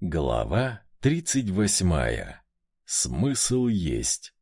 Глава тридцать восьмая. Смысл есть.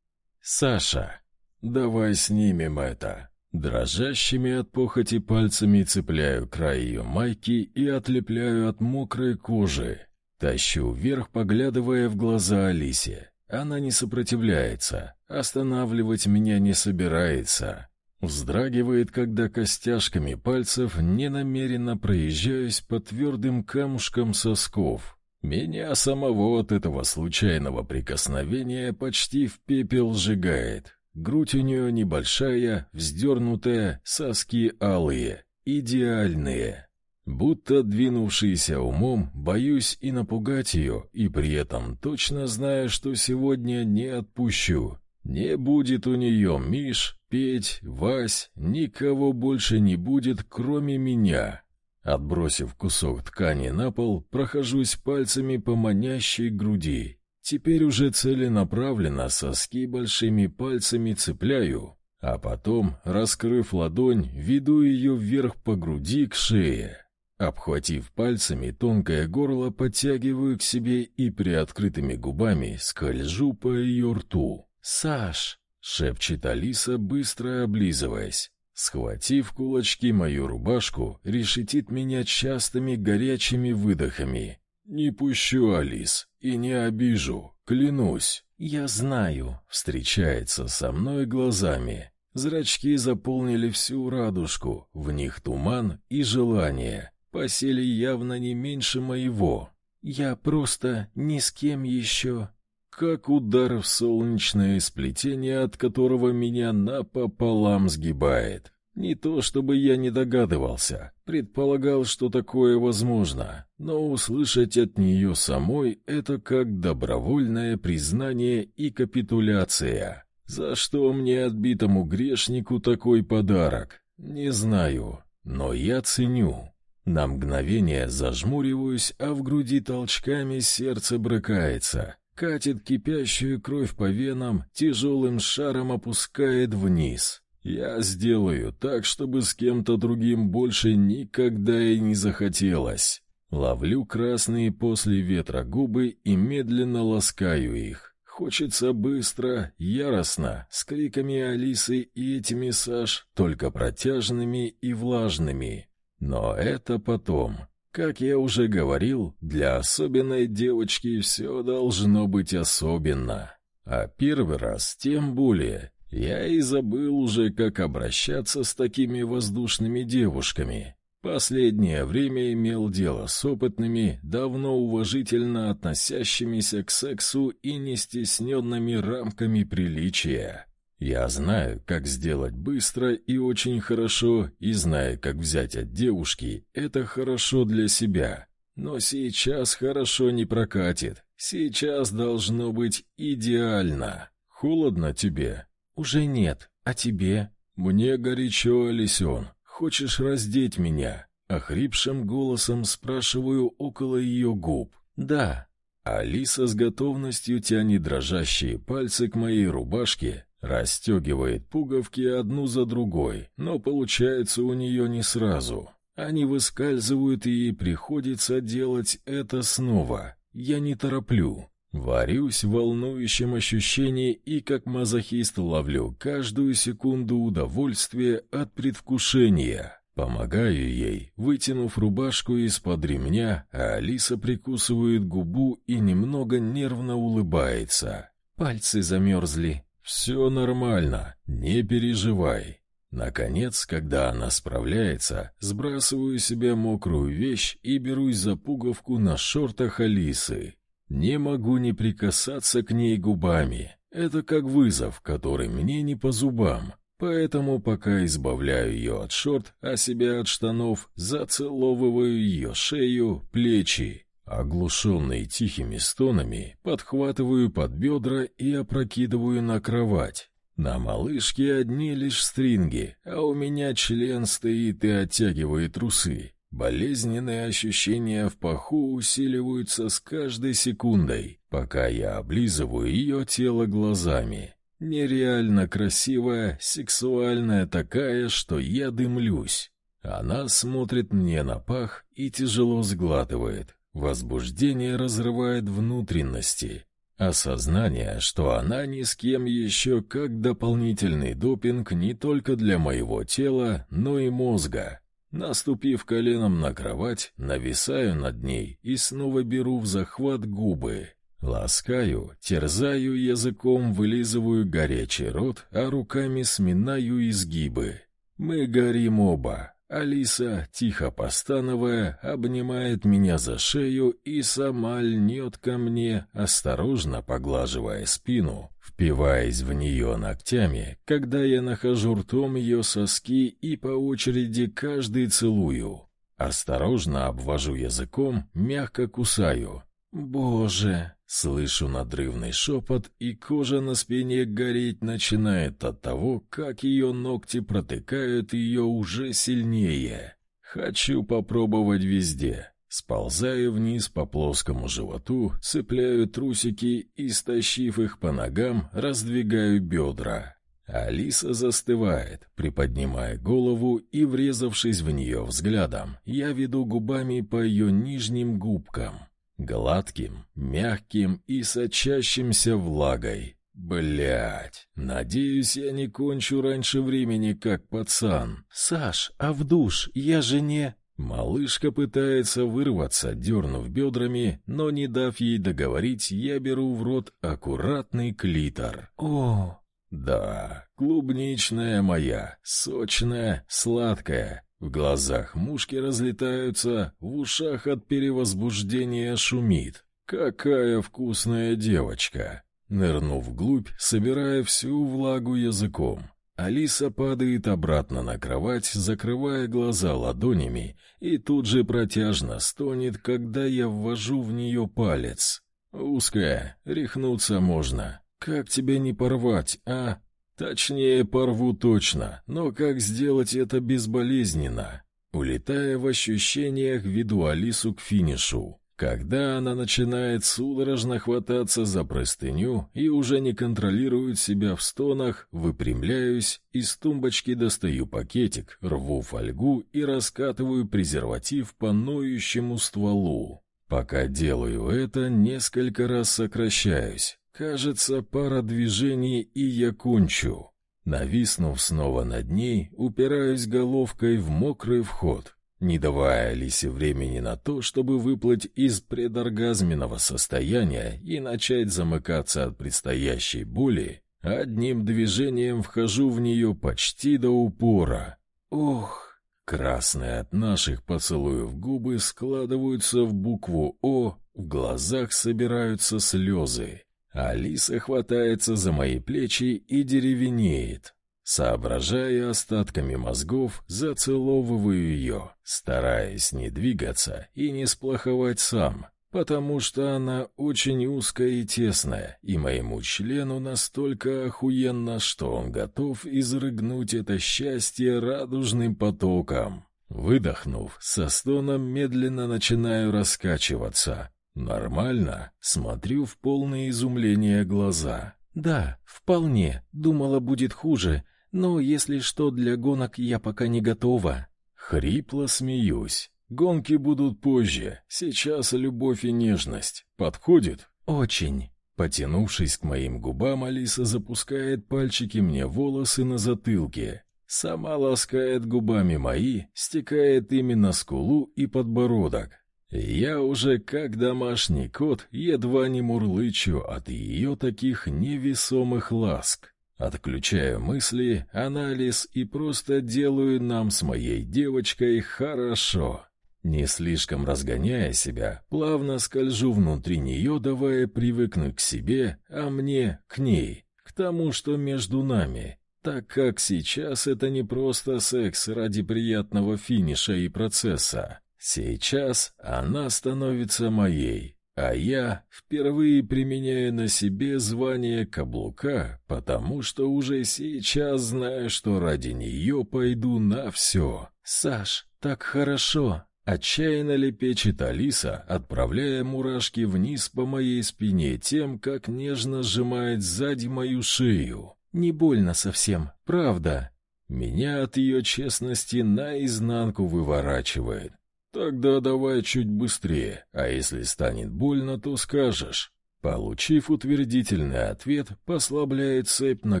Саша, давай снимем это. Дрожащими от похоти пальцами цепляю край ее майки и отлепляю от мокрой кожи. Тащу вверх, поглядывая в глаза Алисе. Она не сопротивляется, останавливать меня не собирается. Вздрагивает, когда костяшками пальцев ненамеренно проезжаюсь по твердым камушкам сосков. Меня самого от этого случайного прикосновения почти в пепел сжигает. Грудь у нее небольшая, вздернутая, соски алые, идеальные. Будто двинувшийся умом, боюсь и напугать ее, и при этом точно знаю, что сегодня не отпущу. Не будет у нее Миш, Петь, Вась, никого больше не будет, кроме меня. Отбросив кусок ткани на пол, прохожусь пальцами по манящей груди. Теперь уже целенаправленно соски большими пальцами цепляю, а потом, раскрыв ладонь, веду ее вверх по груди к шее. Обхватив пальцами тонкое горло, подтягиваю к себе и приоткрытыми губами скольжу по ее рту. «Саш!» — шепчет Алиса, быстро облизываясь. Схватив кулачки мою рубашку, решетит меня частыми горячими выдохами. «Не пущу, Алис, и не обижу, клянусь». «Я знаю», — встречается со мной глазами. Зрачки заполнили всю радужку, в них туман и желание. Посели явно не меньше моего. Я просто ни с кем еще как удар в солнечное сплетение, от которого меня напополам сгибает. Не то чтобы я не догадывался, предполагал, что такое возможно, но услышать от нее самой это как добровольное признание и капитуляция. За что мне отбитому грешнику такой подарок? Не знаю, но я ценю. На мгновение зажмуриваюсь, а в груди толчками сердце брыкается катит кипящую кровь по венам, тяжелым шаром опускает вниз. Я сделаю так, чтобы с кем-то другим больше никогда и не захотелось. Ловлю красные после ветра губы и медленно ласкаю их. Хочется быстро, яростно, с криками Алисы и этими Саш, только протяжными и влажными. Но это потом. Как я уже говорил, для особенной девочки все должно быть особенно. А первый раз тем более. Я и забыл уже, как обращаться с такими воздушными девушками. Последнее время имел дело с опытными, давно уважительно относящимися к сексу и нестесненными рамками приличия. Я знаю, как сделать быстро и очень хорошо, и знаю, как взять от девушки это хорошо для себя. Но сейчас хорошо не прокатит. Сейчас должно быть идеально. Холодно тебе? Уже нет. А тебе? Мне горячо, Алисен. Хочешь раздеть меня? Охрипшим голосом спрашиваю около ее губ. Да. Алиса с готовностью тянет дрожащие пальцы к моей рубашке, Расстегивает пуговки одну за другой, но получается у нее не сразу. Они выскальзывают, и ей приходится делать это снова. Я не тороплю. Варюсь в волнующем ощущении и как мазохист ловлю каждую секунду удовольствия от предвкушения. Помогаю ей, вытянув рубашку из-под ремня, а Алиса прикусывает губу и немного нервно улыбается. Пальцы замерзли, «Все нормально, не переживай». Наконец, когда она справляется, сбрасываю себе мокрую вещь и берусь за пуговку на шортах Алисы. Не могу не прикасаться к ней губами. Это как вызов, который мне не по зубам. Поэтому пока избавляю ее от шорт, а себя от штанов, зацеловываю ее шею, плечи. Оглушенный тихими стонами, подхватываю под бедра и опрокидываю на кровать. На малышке одни лишь стринги, а у меня член стоит и оттягивает трусы. Болезненные ощущения в паху усиливаются с каждой секундой, пока я облизываю ее тело глазами. Нереально красивая, сексуальная такая, что я дымлюсь. Она смотрит мне на пах и тяжело сглатывает, Возбуждение разрывает внутренности. Осознание, что она ни с кем еще как дополнительный допинг не только для моего тела, но и мозга. Наступив коленом на кровать, нависаю над ней и снова беру в захват губы. Ласкаю, терзаю языком, вылизываю горячий рот, а руками сминаю изгибы. Мы горим оба. Алиса, тихо постановая, обнимает меня за шею и сама льнет ко мне, осторожно поглаживая спину, впиваясь в нее ногтями, когда я нахожу ртом ее соски и по очереди каждый целую. Осторожно обвожу языком, мягко кусаю. «Боже!» Слышу надрывный шепот, и кожа на спине гореть начинает от того, как ее ногти протыкают ее уже сильнее. Хочу попробовать везде. Сползаю вниз по плоскому животу, цепляю трусики и, стащив их по ногам, раздвигаю бедра. Алиса застывает, приподнимая голову и, врезавшись в нее взглядом, я веду губами по ее нижним губкам. Гладким, мягким и сочащимся влагой. Блять, надеюсь, я не кончу раньше времени, как пацан. Саш, а в душ я же не... Малышка пытается вырваться, дернув бедрами, но не дав ей договорить, я беру в рот аккуратный клитор. О, да, клубничная моя, сочная, сладкая, в глазах мушки разлетаются, в ушах от перевозбуждения шумит. Какая вкусная девочка! Нырнув вглубь, собирая всю влагу языком, Алиса падает обратно на кровать, закрывая глаза ладонями, и тут же протяжно стонет, когда я ввожу в нее палец. Узкая, рехнуться можно. Как тебя не порвать, а? Точнее, порву точно, но как сделать это безболезненно? Улетая в ощущениях, веду Алису к финишу. Когда она начинает судорожно хвататься за простыню и уже не контролирует себя в стонах, выпрямляюсь, из тумбочки достаю пакетик, рву фольгу и раскатываю презерватив по ноющему стволу. Пока делаю это, несколько раз сокращаюсь. Кажется, пара движений, и я кончу. Нависнув снова над ней, упираюсь головкой в мокрый вход, не давая Алисе времени на то, чтобы выплыть из предоргазменного состояния и начать замыкаться от предстоящей боли, одним движением вхожу в нее почти до упора. Ох, красные от наших поцелуев губы складываются в букву «О», в глазах собираются слезы. Алиса хватается за мои плечи и деревенеет. Соображая остатками мозгов, зацеловываю ее, стараясь не двигаться и не сплоховать сам, потому что она очень узкая и тесная, и моему члену настолько охуенно, что он готов изрыгнуть это счастье радужным потоком. Выдохнув, со стоном медленно начинаю раскачиваться, «Нормально?» Смотрю в полное изумление глаза. «Да, вполне. Думала, будет хуже. Но, если что, для гонок я пока не готова». Хрипло смеюсь. «Гонки будут позже. Сейчас любовь и нежность. Подходит?» «Очень». Потянувшись к моим губам, Алиса запускает пальчики мне волосы на затылке. Сама ласкает губами мои, стекает ими на скулу и подбородок. Я уже как домашний кот едва не мурлычу от ее таких невесомых ласк. Отключаю мысли, анализ и просто делаю нам с моей девочкой хорошо. Не слишком разгоняя себя, плавно скольжу внутри нее, давая привыкнуть к себе, а мне к ней, к тому, что между нами, так как сейчас это не просто секс ради приятного финиша и процесса. Сейчас она становится моей, а я впервые применяю на себе звание каблука, потому что уже сейчас знаю, что ради нее пойду на все. «Саш, так хорошо!» Отчаянно лепечет Алиса, отправляя мурашки вниз по моей спине тем, как нежно сжимает сзади мою шею. «Не больно совсем, правда?» Меня от ее честности наизнанку выворачивает. Тогда давай чуть быстрее, а если станет больно, то скажешь. Получив утвердительный ответ, послабляет цепь, на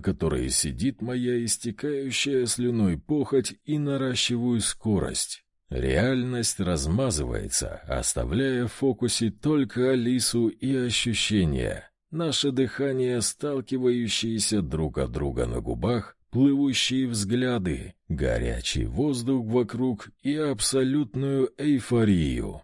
которой сидит моя истекающая слюной похоть, и наращиваю скорость. Реальность размазывается, оставляя в фокусе только Алису и ощущения. Наше дыхание, сталкивающиеся друг от друга на губах, плывущие взгляды, горячий воздух вокруг и абсолютную эйфорию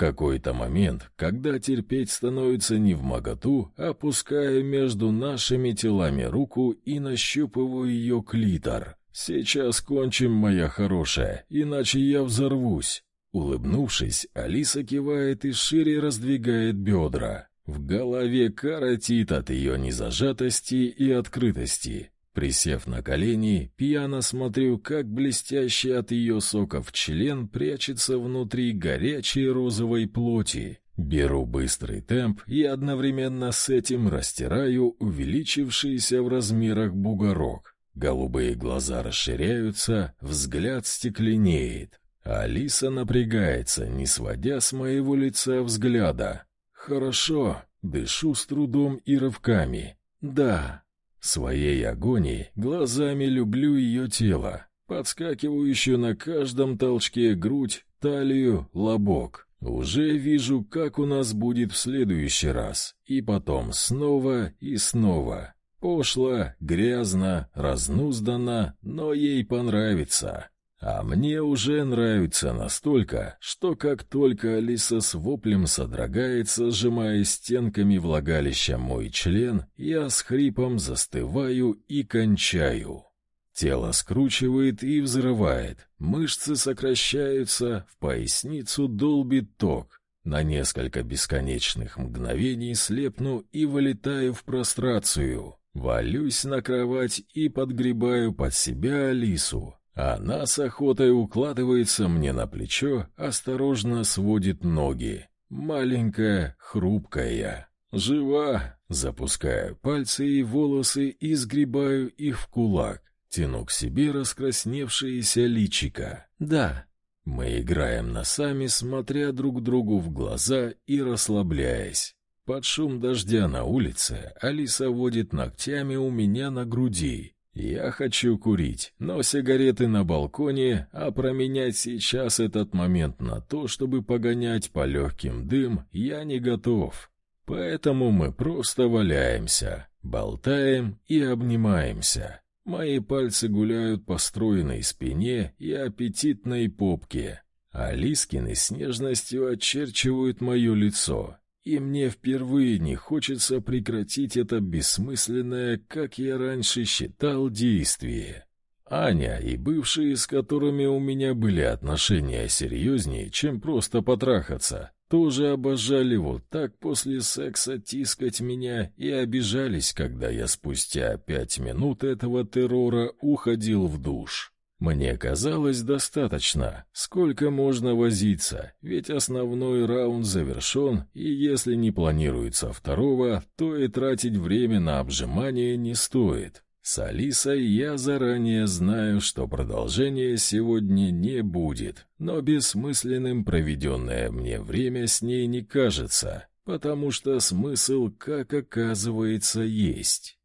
какой-то момент, когда терпеть становится не в моготу, опускаю между нашими телами руку и нащупываю ее клитор. «Сейчас кончим, моя хорошая, иначе я взорвусь». Улыбнувшись, Алиса кивает и шире раздвигает бедра. В голове коротит от ее незажатости и открытости. Присев на колени, пьяно смотрю, как блестящий от ее соков член прячется внутри горячей розовой плоти. Беру быстрый темп и одновременно с этим растираю увеличившийся в размерах бугорок. Голубые глаза расширяются, взгляд стекленеет. Алиса напрягается, не сводя с моего лица взгляда. «Хорошо», дышу с трудом и рывками. «Да, Своей агонии глазами люблю ее тело, подскакивающую на каждом толчке грудь, талию, лобок. Уже вижу, как у нас будет в следующий раз, и потом снова и снова. Пошло, грязно, разнуздано, но ей понравится. А мне уже нравится настолько, что как только Алиса с воплем содрогается, сжимая стенками влагалища мой член, я с хрипом застываю и кончаю. Тело скручивает и взрывает, мышцы сокращаются, в поясницу долбит ток. На несколько бесконечных мгновений слепну и вылетаю в прострацию. Валюсь на кровать и подгребаю под себя Алису, она с охотой укладывается мне на плечо, осторожно сводит ноги. Маленькая, хрупкая. Жива. Запускаю пальцы и волосы и сгребаю их в кулак. Тяну к себе раскрасневшееся личико. Да, мы играем носами, смотря друг другу в глаза и расслабляясь. Под шум дождя на улице Алиса водит ногтями у меня на груди. Я хочу курить, но сигареты на балконе, а променять сейчас этот момент на то, чтобы погонять по легким дым, я не готов. Поэтому мы просто валяемся, болтаем и обнимаемся. Мои пальцы гуляют по стройной спине и аппетитной попке. А Лискины с нежностью очерчивают мое лицо, и мне впервые не хочется прекратить это бессмысленное, как я раньше считал, действие. Аня и бывшие, с которыми у меня были отношения серьезнее, чем просто потрахаться, тоже обожали вот так после секса тискать меня и обижались, когда я спустя пять минут этого террора уходил в душ. Мне казалось достаточно. Сколько можно возиться? Ведь основной раунд завершен, и если не планируется второго, то и тратить время на обжимание не стоит. С Алисой я заранее знаю, что продолжения сегодня не будет, но бессмысленным проведенное мне время с ней не кажется, потому что смысл, как оказывается, есть.